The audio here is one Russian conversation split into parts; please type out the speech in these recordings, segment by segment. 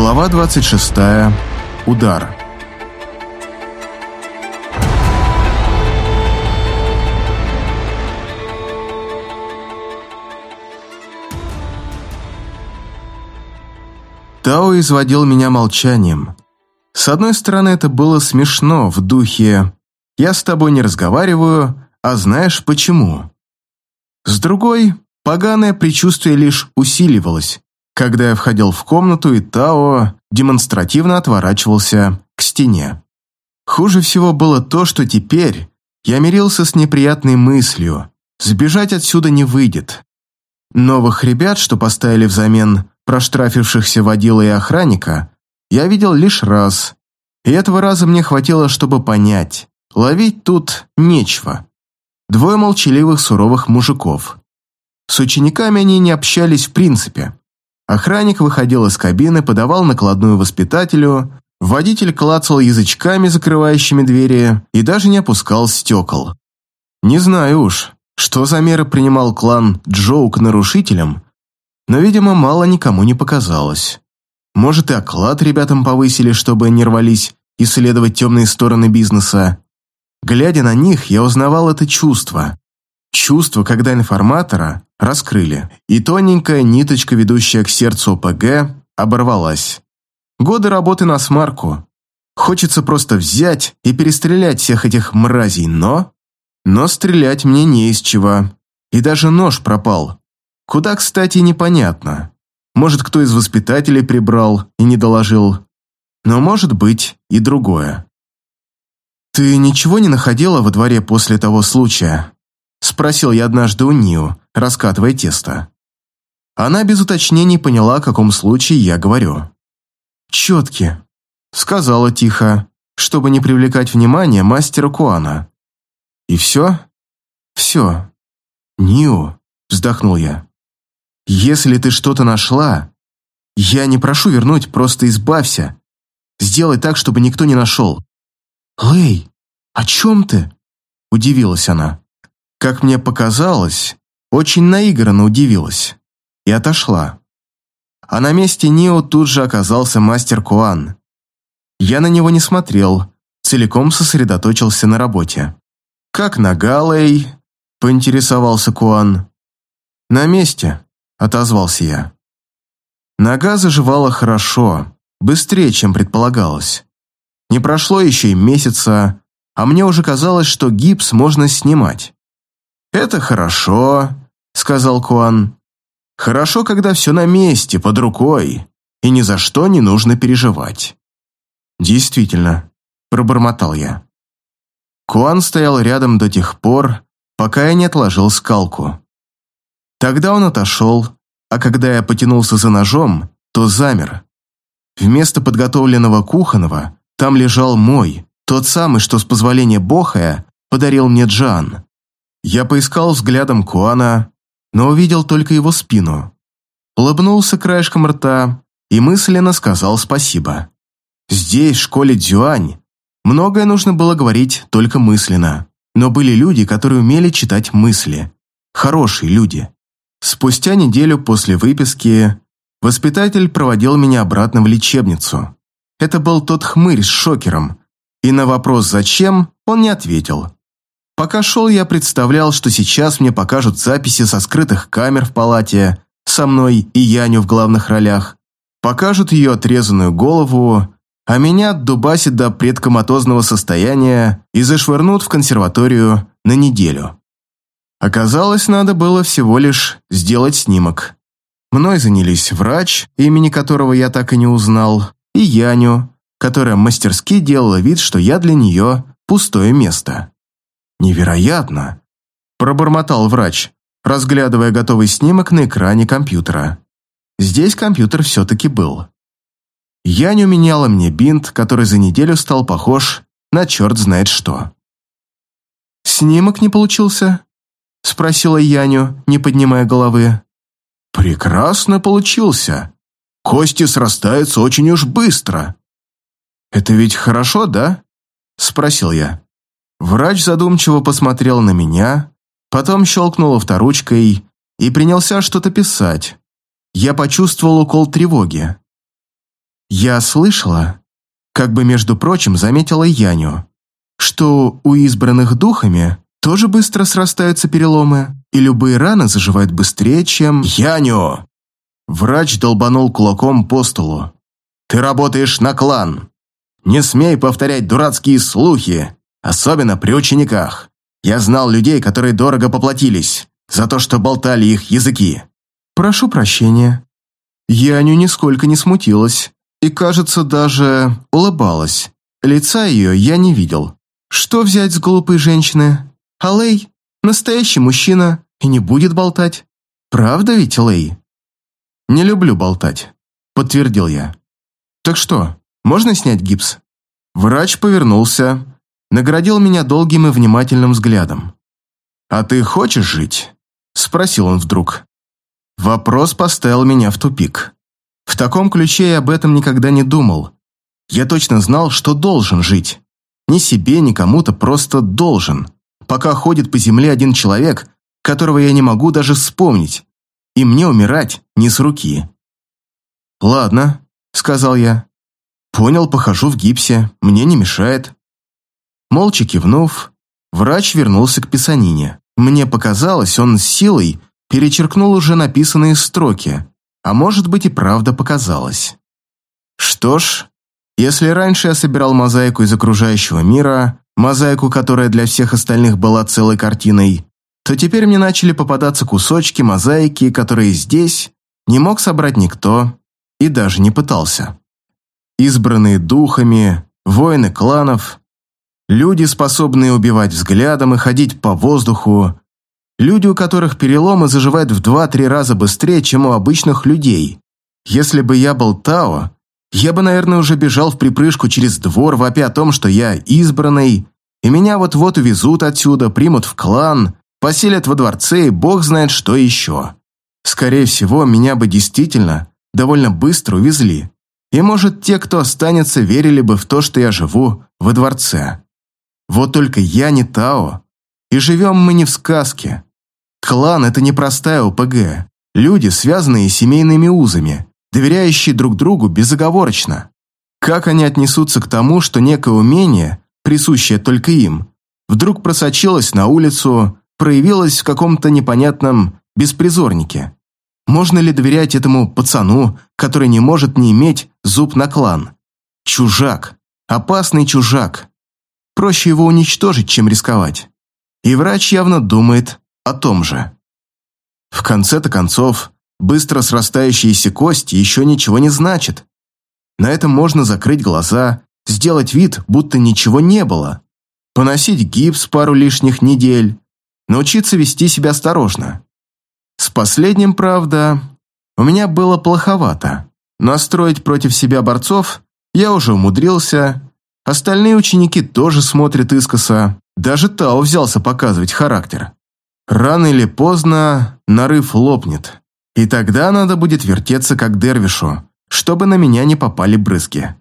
Глава 26. Удар. Тао изводил меня молчанием. С одной стороны, это было смешно в духе «я с тобой не разговариваю, а знаешь почему». С другой, поганое предчувствие лишь усиливалось, когда я входил в комнату, и Тао демонстративно отворачивался к стене. Хуже всего было то, что теперь я мирился с неприятной мыслью. Сбежать отсюда не выйдет. Новых ребят, что поставили взамен проштрафившихся водила и охранника, я видел лишь раз. И этого раза мне хватило, чтобы понять. Ловить тут нечего. Двое молчаливых суровых мужиков. С учениками они не общались в принципе. Охранник выходил из кабины, подавал накладную воспитателю, водитель клацал язычками, закрывающими двери, и даже не опускал стекол. Не знаю уж, что за меры принимал клан Джоу к нарушителям, но, видимо, мало никому не показалось. Может, и оклад ребятам повысили, чтобы не рвались исследовать темные стороны бизнеса. Глядя на них, я узнавал это чувство. Чувство, когда информатора раскрыли, и тоненькая ниточка, ведущая к сердцу ОПГ, оборвалась. Годы работы на смарку. Хочется просто взять и перестрелять всех этих мразей, но... Но стрелять мне не из чего. И даже нож пропал. Куда, кстати, непонятно. Может, кто из воспитателей прибрал и не доложил. Но может быть и другое. «Ты ничего не находила во дворе после того случая?» Спросил я однажды у Нио, раскатывая тесто. Она без уточнений поняла, о каком случае я говорю. «Четки», — сказала тихо, чтобы не привлекать внимание мастера Куана. «И все?» «Все». «Нио», — вздохнул я. Если ты что-то нашла, я не прошу вернуть, просто избавься. Сделай так, чтобы никто не нашел. Лэй, о чем ты? Удивилась она. Как мне показалось, очень наигранно удивилась. И отошла. А на месте Нио тут же оказался мастер Куан. Я на него не смотрел, целиком сосредоточился на работе. «Как нога, Лэй?» – поинтересовался Куан. «На месте», отозвался я. Нога заживала хорошо, быстрее, чем предполагалось. Не прошло еще и месяца, а мне уже казалось, что гипс можно снимать. «Это хорошо», — сказал Куан. «Хорошо, когда все на месте, под рукой, и ни за что не нужно переживать». «Действительно», — пробормотал я. Куан стоял рядом до тех пор, пока я не отложил скалку. Тогда он отошел, а когда я потянулся за ножом, то замер. Вместо подготовленного кухонного там лежал мой, тот самый, что с позволения Бохая подарил мне Джан. Я поискал взглядом Куана, но увидел только его спину. Улыбнулся краешком рта и мысленно сказал спасибо. Здесь, в школе Дзюань, многое нужно было говорить только мысленно, но были люди, которые умели читать мысли. Хорошие люди. Спустя неделю после выписки воспитатель проводил меня обратно в лечебницу. Это был тот хмырь с шокером, и на вопрос «зачем?» он не ответил. Пока шел, я представлял, что сейчас мне покажут записи со скрытых камер в палате, со мной и Яню в главных ролях, покажут ее отрезанную голову, а меня дубасит до предкоматозного состояния и зашвырнут в консерваторию на неделю. Оказалось, надо было всего лишь сделать снимок. Мной занялись врач, имени которого я так и не узнал, и Яню, которая мастерски делала вид, что я для нее пустое место. «Невероятно!» – пробормотал врач, разглядывая готовый снимок на экране компьютера. Здесь компьютер все-таки был. Яню меняла мне бинт, который за неделю стал похож на черт знает что. «Снимок не получился?» – спросила Яню, не поднимая головы. «Прекрасно получился. Кости срастаются очень уж быстро». «Это ведь хорошо, да?» – спросил я. Врач задумчиво посмотрел на меня, потом щелкнул авторучкой и принялся что-то писать. Я почувствовал укол тревоги. Я слышала, как бы, между прочим, заметила Яню, что у избранных духами тоже быстро срастаются переломы, и любые раны заживают быстрее, чем... «Яню!» Врач долбанул кулаком по столу. «Ты работаешь на клан. Не смей повторять дурацкие слухи, особенно при учениках. Я знал людей, которые дорого поплатились за то, что болтали их языки». «Прошу прощения». Яню нисколько не смутилась и, кажется, даже улыбалась. Лица ее я не видел. Что взять с глупой женщины? А Лэй – настоящий мужчина и не будет болтать. Правда ведь, Лэй? Не люблю болтать, подтвердил я. Так что, можно снять гипс? Врач повернулся, наградил меня долгим и внимательным взглядом. «А ты хочешь жить?» – спросил он вдруг. Вопрос поставил меня в тупик. В таком ключе я об этом никогда не думал. Я точно знал, что должен жить. Ни себе, ни кому-то, просто должен. Пока ходит по земле один человек, которого я не могу даже вспомнить. И мне умирать не с руки. «Ладно», — сказал я. «Понял, похожу в гипсе, мне не мешает». Молча кивнув, врач вернулся к писанине. Мне показалось, он с силой перечеркнул уже написанные строки, а может быть и правда показалось. Что ж, если раньше я собирал мозаику из окружающего мира, мозаику, которая для всех остальных была целой картиной, то теперь мне начали попадаться кусочки мозаики, которые здесь не мог собрать никто и даже не пытался. Избранные духами, воины кланов, люди, способные убивать взглядом и ходить по воздуху, люди, у которых переломы заживают в два-три раза быстрее, чем у обычных людей. Если бы я был Тао, я бы, наверное, уже бежал в припрыжку через двор, вопя о том, что я избранный, и меня вот-вот увезут отсюда, примут в клан, поселят во дворце и бог знает что еще. Скорее всего, меня бы действительно довольно быстро увезли. И, может, те, кто останется, верили бы в то, что я живу во дворце. Вот только я не Тао, и живем мы не в сказке. Клан – это не простая ОПГ. Люди, связанные семейными узами, доверяющие друг другу безоговорочно. Как они отнесутся к тому, что некое умение, присущее только им, вдруг просочилось на улицу, проявилось в каком-то непонятном беспризорнике? Можно ли доверять этому пацану, который не может не иметь зуб на клан? Чужак. Опасный чужак. Проще его уничтожить, чем рисковать. И врач явно думает о том же. В конце-то концов, Быстро срастающиеся кости еще ничего не значат. На этом можно закрыть глаза, сделать вид, будто ничего не было. Поносить гипс пару лишних недель, научиться вести себя осторожно. С последним, правда, у меня было плоховато. Настроить против себя борцов я уже умудрился, остальные ученики тоже смотрят искоса, даже Тао взялся показывать характер. Рано или поздно нарыв лопнет. И тогда надо будет вертеться как дервишу, чтобы на меня не попали брызги.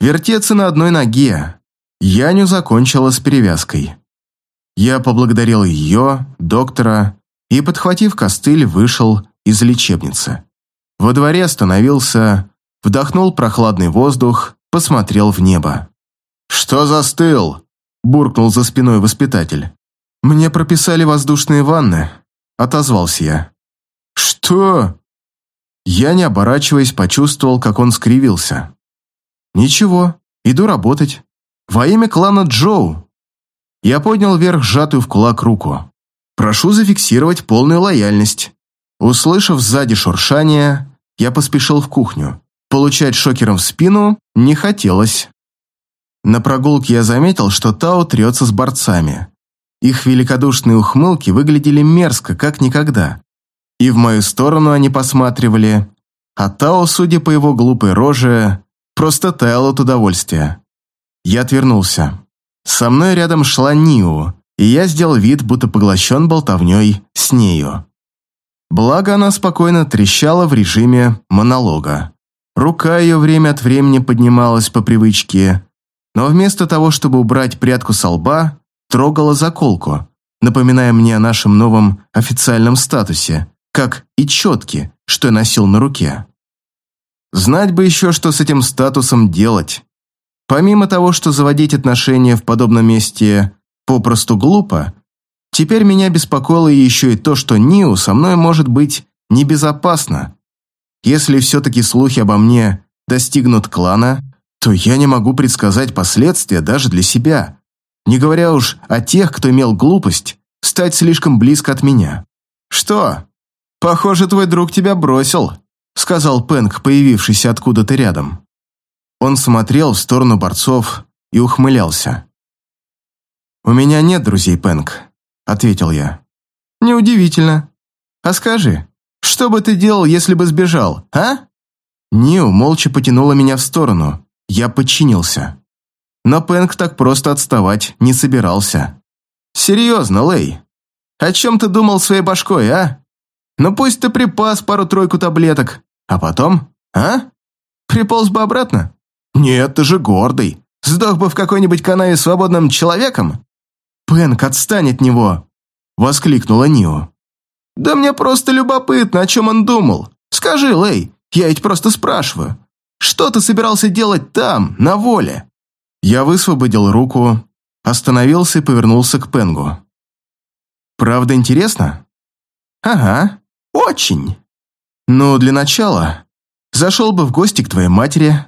Вертеться на одной ноге. Яню закончила с перевязкой. Я поблагодарил ее, доктора, и, подхватив костыль, вышел из лечебницы. Во дворе остановился, вдохнул прохладный воздух, посмотрел в небо. «Что застыл?» – буркнул за спиной воспитатель. «Мне прописали воздушные ванны», – отозвался я. «Что?» Я, не оборачиваясь, почувствовал, как он скривился. «Ничего, иду работать. Во имя клана Джоу». Я поднял вверх сжатую в кулак руку. «Прошу зафиксировать полную лояльность». Услышав сзади шуршание, я поспешил в кухню. Получать шокером в спину не хотелось. На прогулке я заметил, что Тао трется с борцами. Их великодушные ухмылки выглядели мерзко, как никогда. И в мою сторону они посматривали, а Тао, судя по его глупой роже, просто таял от удовольствия. Я отвернулся. Со мной рядом шла Ниу, и я сделал вид, будто поглощен болтовней с нею. Благо, она спокойно трещала в режиме монолога. Рука ее время от времени поднималась по привычке, но вместо того, чтобы убрать прядку со лба, трогала заколку, напоминая мне о нашем новом официальном статусе как и четки, что я носил на руке. Знать бы еще, что с этим статусом делать. Помимо того, что заводить отношения в подобном месте попросту глупо, теперь меня беспокоило еще и то, что Ниу со мной может быть небезопасно. Если все-таки слухи обо мне достигнут клана, то я не могу предсказать последствия даже для себя, не говоря уж о тех, кто имел глупость стать слишком близко от меня. «Что? Похоже, твой друг тебя бросил», сказал Пэнк, появившийся откуда-то рядом. Он смотрел в сторону борцов и ухмылялся. «У меня нет друзей, Пэнк», — ответил я. «Неудивительно. А скажи, что бы ты делал, если бы сбежал, а?» Нио молча потянула меня в сторону. Я подчинился. Но Пэнк так просто отставать не собирался. «Серьезно, Лэй, о чем ты думал своей башкой, а? Ну пусть ты припас пару-тройку таблеток, а потом, а? Приполз бы обратно? Нет, ты же гордый. Сдох бы в какой-нибудь канаве свободным человеком? Пэнк, отстань от него!» Воскликнула Нио. «Да мне просто любопытно, о чем он думал. Скажи, Лэй, я ведь просто спрашиваю. Что ты собирался делать там, на воле?» Я высвободил руку, остановился и повернулся к Пенгу. «Правда интересно?» «Ага, очень!» «Ну, для начала, зашел бы в гости к твоей матери.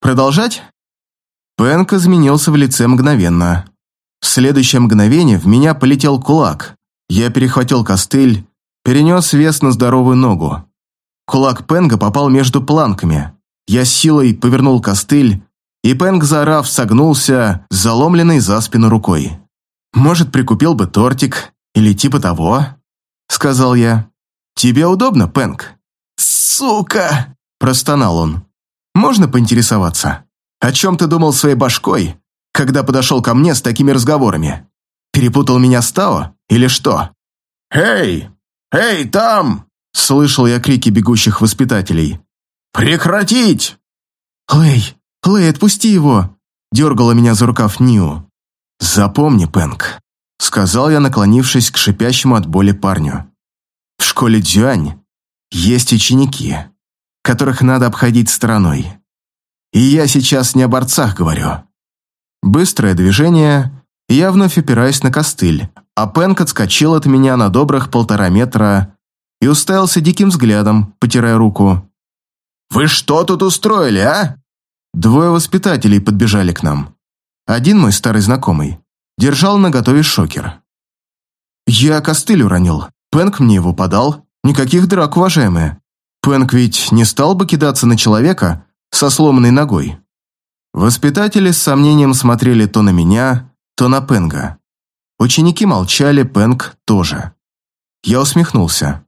Продолжать?» Пенк изменился в лице мгновенно. В следующее мгновение в меня полетел кулак. Я перехватил костыль, перенес вес на здоровую ногу. Кулак Пенга попал между планками. Я силой повернул костыль, и Пенг, заорав, согнулся, заломленный за спину рукой. «Может, прикупил бы тортик или типа того?» — сказал я. «Тебе удобно, Пенг?» «Сука!» – простонал он. «Можно поинтересоваться? О чем ты думал своей башкой, когда подошел ко мне с такими разговорами? Перепутал меня с Тао или что?» «Эй! Эй, там!» – слышал я крики бегущих воспитателей. «Прекратить!» «Лэй, Лэй, отпусти его!» – дергала меня за рукав Ниу. «Запомни, Пэнк», – сказал я, наклонившись к шипящему от боли парню. «В школе Дзюань есть ученики, которых надо обходить стороной. И я сейчас не о борцах говорю. Быстрое движение, я вновь опираюсь на костыль, а Пенк отскочил от меня на добрых полтора метра и уставился диким взглядом, потирая руку. «Вы что тут устроили, а?» Двое воспитателей подбежали к нам. Один мой старый знакомый держал наготове шокер. Я костыль уронил, Пенк мне его подал, Никаких драк, уважаемые. Пэнк ведь не стал бы кидаться на человека со сломанной ногой. Воспитатели с сомнением смотрели то на меня, то на Пенга. Ученики молчали, Пенг тоже. Я усмехнулся.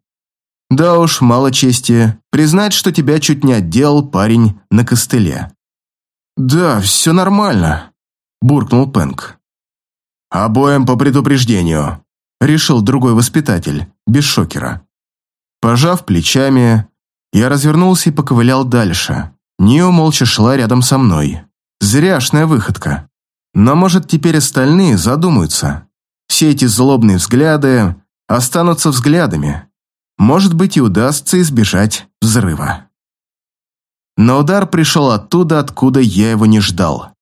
Да уж, мало чести, признать, что тебя чуть не отделал парень на костыле. «Да, все нормально», – буркнул Пенг. «Обоим по предупреждению», – решил другой воспитатель, без шокера. Пожав плечами, я развернулся и поковылял дальше. Нио молча шла рядом со мной. Зряшная выходка. Но, может, теперь остальные задумаются. Все эти злобные взгляды останутся взглядами. Может быть, и удастся избежать взрыва. Но удар пришел оттуда, откуда я его не ждал.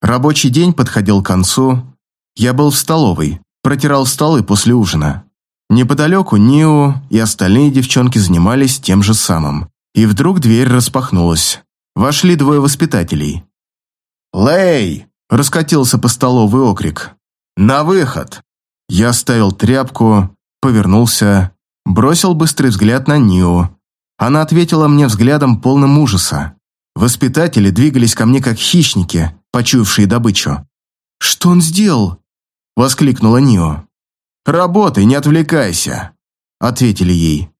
Рабочий день подходил к концу. Я был в столовой, протирал столы после ужина. Неподалеку Нио и остальные девчонки занимались тем же самым. И вдруг дверь распахнулась. Вошли двое воспитателей. «Лэй!» – раскатился по столовый окрик. «На выход!» Я ставил тряпку, повернулся, бросил быстрый взгляд на Нио. Она ответила мне взглядом полным ужаса. Воспитатели двигались ко мне как хищники, почуявшие добычу. «Что он сделал?» – воскликнула Нио. «Работай, не отвлекайся», — ответили ей.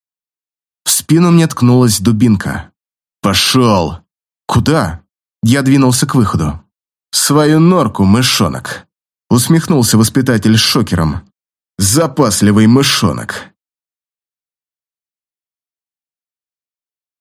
В спину мне ткнулась дубинка. «Пошел!» «Куда?» Я двинулся к выходу. «Свою норку, мышонок!» Усмехнулся воспитатель с шокером. «Запасливый мышонок!»